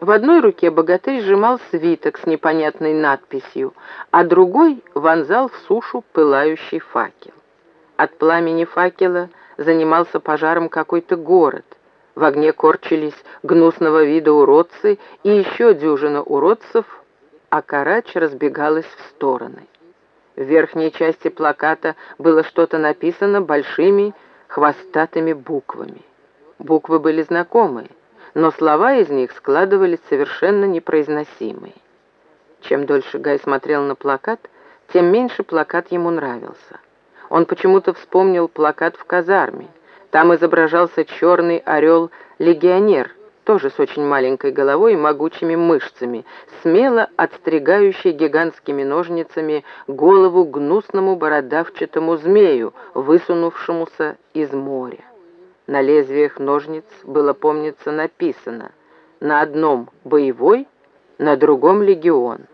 В одной руке богатырь сжимал свиток с непонятной надписью, а другой вонзал в сушу пылающий факел. От пламени факела занимался пожаром какой-то город. В огне корчились гнусного вида уродцы и еще дюжина уродцев, а карач разбегалась в стороны. В верхней части плаката было что-то написано большими хвостатыми буквами. Буквы были знакомые, но слова из них складывались совершенно непроизносимые. Чем дольше Гай смотрел на плакат, тем меньше плакат ему нравился. Он почему-то вспомнил плакат в казарме. Там изображался черный орел-легионер, тоже с очень маленькой головой и могучими мышцами, смело отстригающий гигантскими ножницами голову гнусному бородавчатому змею, высунувшемуся из моря. На лезвиях ножниц было, помнится, написано «На одном боевой, на другом легион».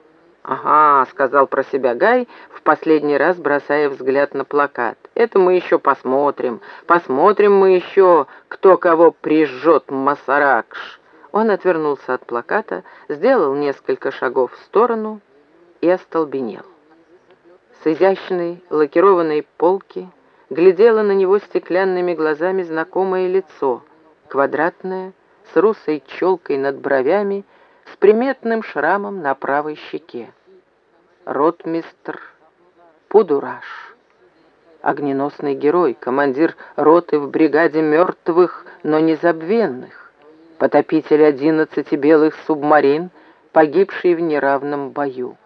«Ага», — сказал про себя Гай, в последний раз бросая взгляд на плакат. «Это мы еще посмотрим. Посмотрим мы еще, кто кого прижжет, Масаракш». Он отвернулся от плаката, сделал несколько шагов в сторону и остолбенел. С изящной лакированной полки глядело на него стеклянными глазами знакомое лицо, квадратное, с русой челкой над бровями, с приметным шрамом на правой щеке. Ротмистр Пудураш. Огненосный герой, командир роты в бригаде мертвых, но незабвенных, потопитель одиннадцати белых субмарин, погибший в неравном бою.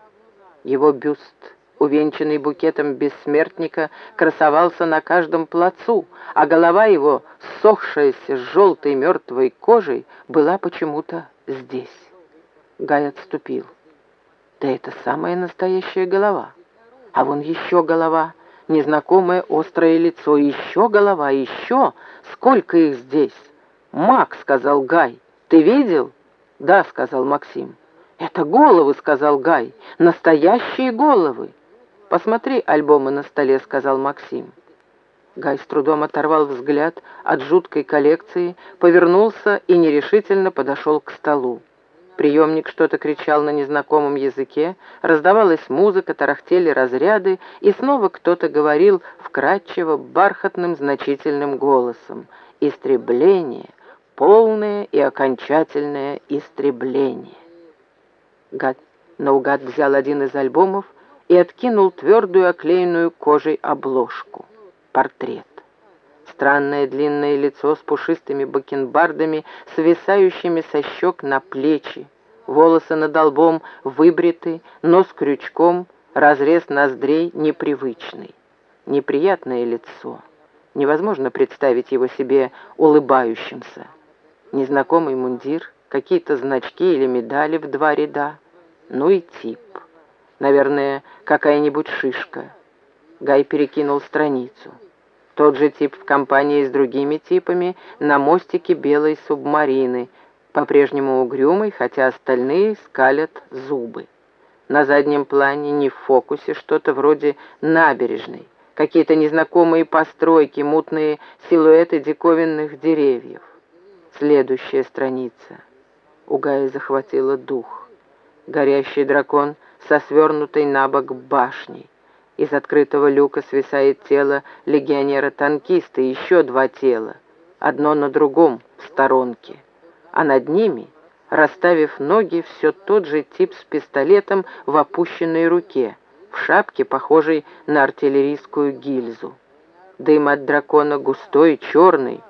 Его бюст увенчанный букетом бессмертника, красовался на каждом плацу, а голова его, сохшаяся с желтой мертвой кожей, была почему-то здесь. Гай отступил. Да это самая настоящая голова. А вон еще голова, незнакомое острое лицо, еще голова, еще. Сколько их здесь? «Мак», — сказал Гай. «Ты видел?» «Да», — сказал Максим. «Это головы», — сказал Гай. «Настоящие головы». «Посмотри альбомы на столе», — сказал Максим. Гай с трудом оторвал взгляд от жуткой коллекции, повернулся и нерешительно подошел к столу. Приемник что-то кричал на незнакомом языке, раздавалась музыка, тарахтели разряды, и снова кто-то говорил вкрадчиво, бархатным, значительным голосом. «Истребление! Полное и окончательное истребление!» Гад наугад взял один из альбомов, и откинул твердую оклеенную кожей обложку. Портрет. Странное длинное лицо с пушистыми бакенбардами, свисающими со щек на плечи. Волосы над лбом выбриты, нос крючком, разрез ноздрей непривычный. Неприятное лицо. Невозможно представить его себе улыбающимся. Незнакомый мундир, какие-то значки или медали в два ряда. Ну и тип. Наверное, какая-нибудь шишка. Гай перекинул страницу. Тот же тип в компании с другими типами на мостике белой субмарины, по-прежнему угрюмый, хотя остальные скалят зубы. На заднем плане, не в фокусе, что-то вроде набережной. Какие-то незнакомые постройки, мутные силуэты диковинных деревьев. Следующая страница. У Гая захватила дух. Горящий дракон — со свернутой на бок башней. Из открытого люка свисает тело легионера-танкиста и еще два тела, одно на другом, в сторонке. А над ними, расставив ноги, все тот же тип с пистолетом в опущенной руке, в шапке, похожей на артиллерийскую гильзу. Дым от дракона густой, черный,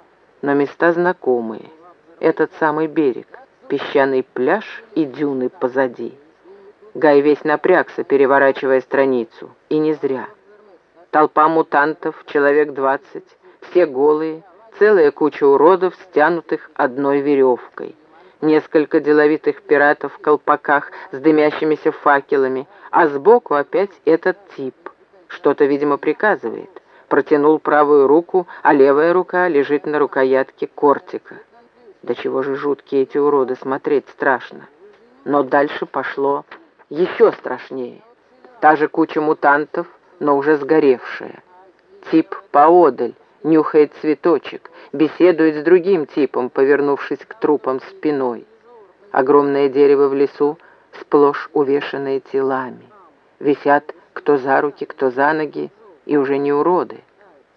но места знакомые. Этот самый берег, песчаный пляж и дюны позади. Гай весь напрягся, переворачивая страницу. И не зря. Толпа мутантов, человек двадцать, все голые, целая куча уродов, стянутых одной веревкой. Несколько деловитых пиратов в колпаках с дымящимися факелами, а сбоку опять этот тип. Что-то, видимо, приказывает. Протянул правую руку, а левая рука лежит на рукоятке кортика. Да чего же жуткие эти уроды, смотреть страшно. Но дальше пошло еще страшнее. Та же куча мутантов, но уже сгоревшая. Тип поодаль, нюхает цветочек, беседует с другим типом, повернувшись к трупам спиной. Огромное дерево в лесу, сплошь увешанное телами. Висят кто за руки, кто за ноги, и уже не уроды.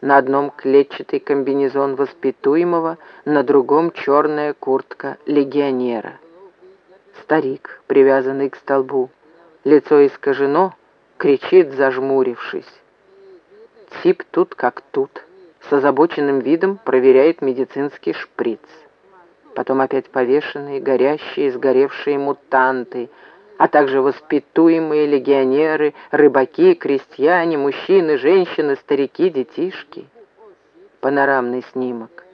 На одном клетчатый комбинезон воспитуемого, на другом черная куртка легионера. Старик, привязанный к столбу, лицо искажено, кричит, зажмурившись. Тип тут как тут, с озабоченным видом проверяет медицинский шприц. Потом опять повешенные, горящие, сгоревшие мутанты, а также воспитуемые легионеры, рыбаки, крестьяне, мужчины, женщины, старики, детишки. Панорамный снимок.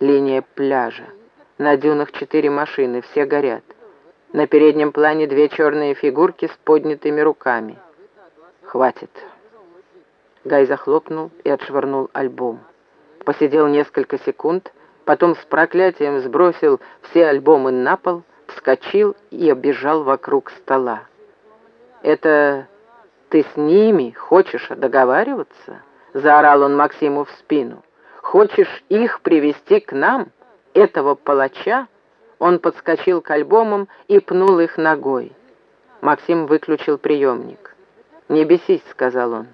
Линия пляжа. На дюнах четыре машины, все горят. На переднем плане две черные фигурки с поднятыми руками. «Хватит». Гай захлопнул и отшвырнул альбом. Посидел несколько секунд, потом с проклятием сбросил все альбомы на пол, вскочил и обежал вокруг стола. «Это ты с ними хочешь договариваться?» — заорал он Максиму в спину. «Хочешь их привести к нам, этого палача?» Он подскочил к альбомам и пнул их ногой. Максим выключил приемник. «Не бесись», — сказал он.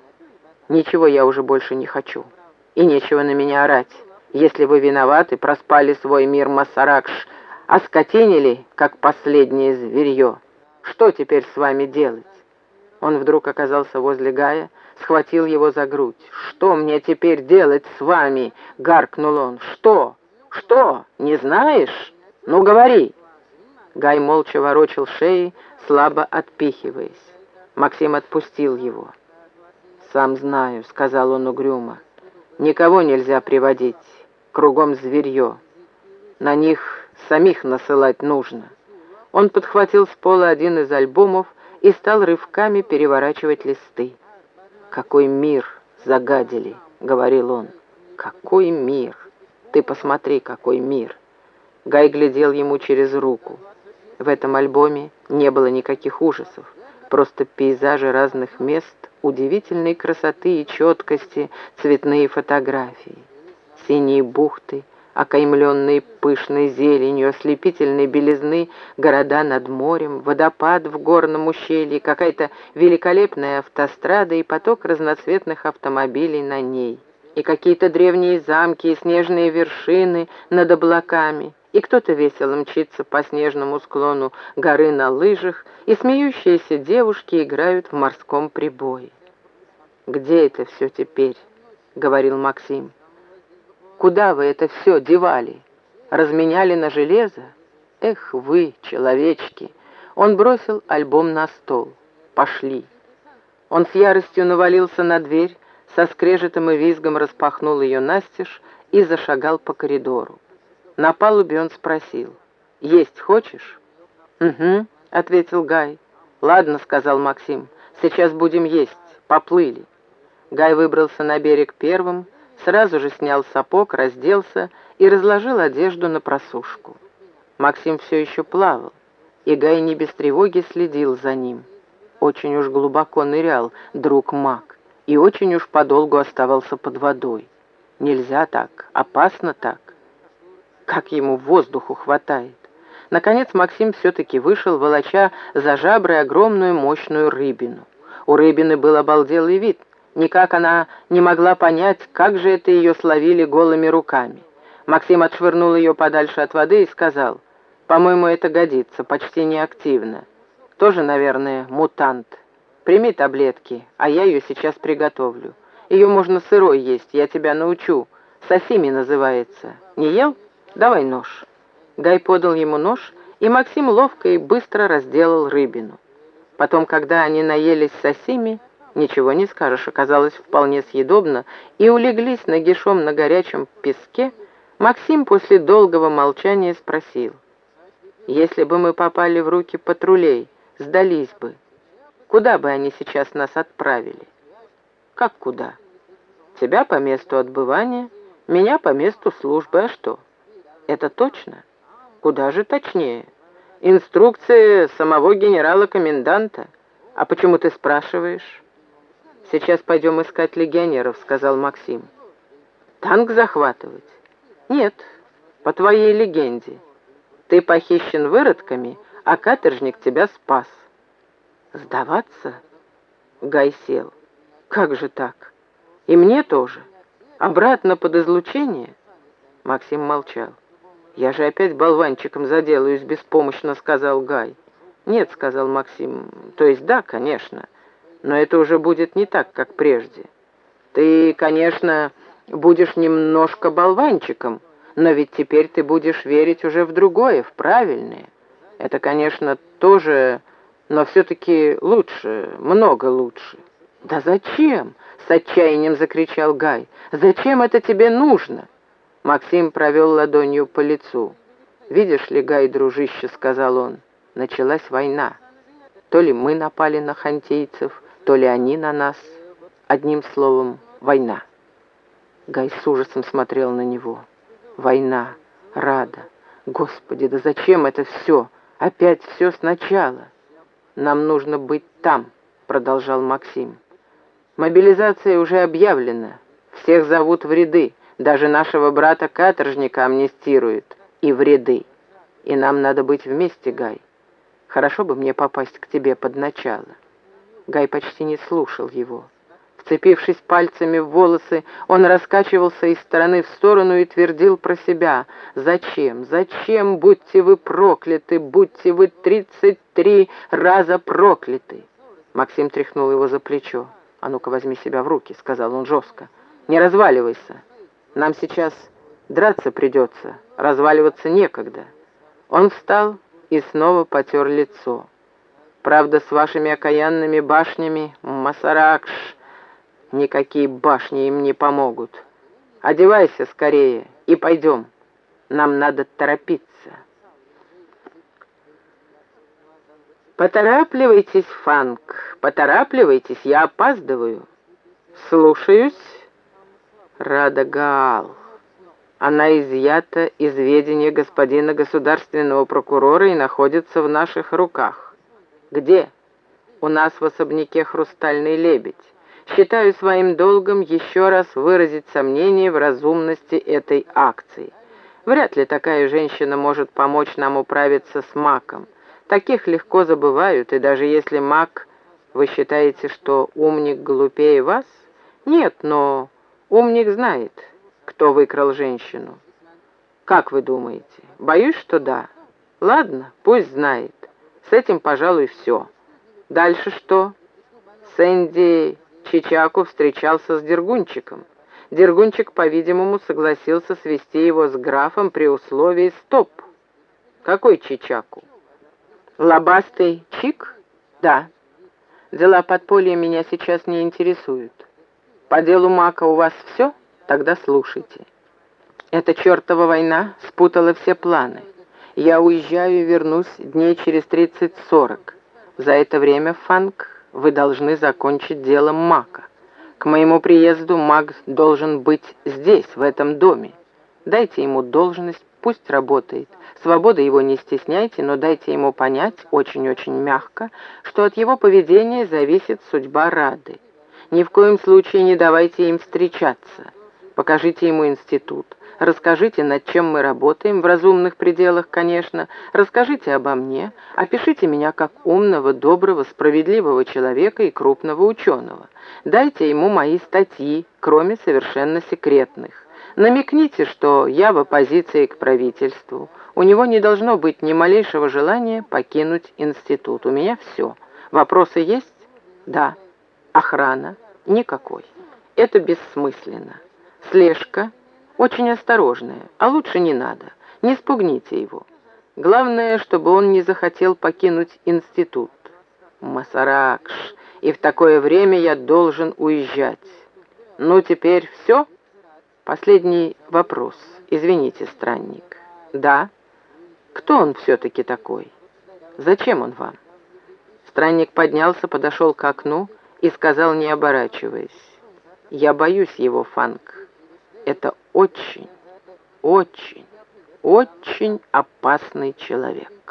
«Ничего я уже больше не хочу. И нечего на меня орать. Если вы виноваты, проспали свой мир Масаракш, оскотинили, как последнее зверье. Что теперь с вами делать?» Он вдруг оказался возле Гая, схватил его за грудь. «Что мне теперь делать с вами?» — гаркнул он. «Что? Что? Не знаешь? Ну, говори!» Гай молча ворочал шеей, слабо отпихиваясь. Максим отпустил его. «Сам знаю», — сказал он угрюмо. «Никого нельзя приводить, кругом зверье. На них самих насылать нужно». Он подхватил с пола один из альбомов и стал рывками переворачивать листы. «Какой мир загадили!» — говорил он. «Какой мир! Ты посмотри, какой мир!» Гай глядел ему через руку. В этом альбоме не было никаких ужасов просто пейзажи разных мест, удивительной красоты и четкости, цветные фотографии. Синие бухты, окаймленные пышной зеленью, ослепительной белизны, города над морем, водопад в горном ущелье, какая-то великолепная автострада и поток разноцветных автомобилей на ней. И какие-то древние замки и снежные вершины над облаками, и кто-то весело мчится по снежному склону горы на лыжах, и смеющиеся девушки играют в морском прибое. «Где это все теперь?» — говорил Максим. «Куда вы это все девали? Разменяли на железо? Эх вы, человечки!» Он бросил альбом на стол. «Пошли!» Он с яростью навалился на дверь, со скрежетом и визгом распахнул ее настежь и зашагал по коридору. На палубе он спросил, «Есть хочешь?» «Угу», — ответил Гай. «Ладно», — сказал Максим, — «сейчас будем есть, поплыли». Гай выбрался на берег первым, сразу же снял сапог, разделся и разложил одежду на просушку. Максим все еще плавал, и Гай не без тревоги следил за ним. Очень уж глубоко нырял друг Мак, и очень уж подолгу оставался под водой. Нельзя так, опасно так. Как ему воздуху хватает. Наконец Максим все-таки вышел, волоча за жабры огромную мощную рыбину. У рыбины был обалделый вид. Никак она не могла понять, как же это ее словили голыми руками. Максим отшвырнул ее подальше от воды и сказал, «По-моему, это годится, почти неактивно. Тоже, наверное, мутант. Прими таблетки, а я ее сейчас приготовлю. Ее можно сырой есть, я тебя научу. Сосими называется. Не ел?» «Давай нож». Гай подал ему нож, и Максим ловко и быстро разделал рыбину. Потом, когда они наелись сосими, ничего не скажешь, оказалось вполне съедобно, и улеглись нагишом на горячем песке, Максим после долгого молчания спросил, «Если бы мы попали в руки патрулей, сдались бы, куда бы они сейчас нас отправили?» «Как куда?» «Тебя по месту отбывания, меня по месту службы, а что?» Это точно? Куда же точнее? Инструкция самого генерала-коменданта. А почему ты спрашиваешь? Сейчас пойдем искать легионеров, сказал Максим. Танк захватывать? Нет, по твоей легенде. Ты похищен выродками, а каторжник тебя спас». «Сдаваться?» Гай сел. «Как же так? И мне тоже? Обратно под излучение?» Максим молчал. «Я же опять болванчиком заделаюсь», — беспомощно сказал Гай. «Нет», — сказал Максим, — «то есть да, конечно, но это уже будет не так, как прежде. Ты, конечно, будешь немножко болванчиком, но ведь теперь ты будешь верить уже в другое, в правильное. Это, конечно, тоже, но все-таки лучше, много лучше». «Да зачем?» — с отчаянием закричал Гай. «Зачем это тебе нужно?» Максим провел ладонью по лицу. «Видишь ли, Гай, дружище», — сказал он, — «началась война. То ли мы напали на хантейцев, то ли они на нас. Одним словом, война». Гай с ужасом смотрел на него. «Война, Рада. Господи, да зачем это все? Опять все сначала. Нам нужно быть там», — продолжал Максим. «Мобилизация уже объявлена. Всех зовут в ряды. Даже нашего брата-каторжника амнистируют. И в ряды. И нам надо быть вместе, Гай. Хорошо бы мне попасть к тебе под начало». Гай почти не слушал его. Вцепившись пальцами в волосы, он раскачивался из стороны в сторону и твердил про себя. «Зачем? Зачем? Будьте вы прокляты! Будьте вы тридцать три раза прокляты!» Максим тряхнул его за плечо. «А ну-ка, возьми себя в руки», — сказал он жестко. «Не разваливайся. Нам сейчас драться придется, разваливаться некогда». Он встал и снова потер лицо. «Правда, с вашими окаянными башнями, Масаракш, никакие башни им не помогут. Одевайся скорее и пойдем. Нам надо торопиться». «Поторапливайтесь, Фанк, поторапливайтесь, я опаздываю». «Слушаюсь». Рада Гаал. Она изъята из ведения господина государственного прокурора и находится в наших руках. Где? У нас в особняке «Хрустальный лебедь». Считаю своим долгом еще раз выразить сомнение в разумности этой акции. Вряд ли такая женщина может помочь нам управиться с маком. Таких легко забывают, и даже если маг, вы считаете, что умник глупее вас? Нет, но Умник знает, кто выкрал женщину. Как вы думаете? Боюсь, что да. Ладно, пусть знает. С этим, пожалуй, все. Дальше что? Сэнди Чичаку встречался с Дергунчиком. Дергунчик, по-видимому, согласился свести его с графом при условии «стоп». Какой Чичаку? Лобастый Чик? Да. Дела подполья меня сейчас не интересуют. По делу Мака у вас все? Тогда слушайте. Эта чертова война спутала все планы. Я уезжаю и вернусь дней через 30-40. За это время, Фанк, вы должны закончить делом Мака. К моему приезду Мак должен быть здесь, в этом доме. Дайте ему должность, пусть работает. Свобода его не стесняйте, но дайте ему понять, очень-очень мягко, что от его поведения зависит судьба Рады. Ни в коем случае не давайте им встречаться. Покажите ему институт. Расскажите, над чем мы работаем, в разумных пределах, конечно. Расскажите обо мне. Опишите меня как умного, доброго, справедливого человека и крупного ученого. Дайте ему мои статьи, кроме совершенно секретных. Намекните, что я в оппозиции к правительству. У него не должно быть ни малейшего желания покинуть институт. У меня все. Вопросы есть? Да. Охрана? Никакой. Это бессмысленно. Слежка очень осторожная, а лучше не надо. Не спугните его. Главное, чтобы он не захотел покинуть институт. Масаракш, и в такое время я должен уезжать. Ну, теперь все? Последний вопрос. Извините, странник. Да? Кто он все-таки такой? Зачем он вам? Странник поднялся, подошел к окну и сказал, не оборачиваясь, «Я боюсь его, Фанк. Это очень, очень, очень опасный человек».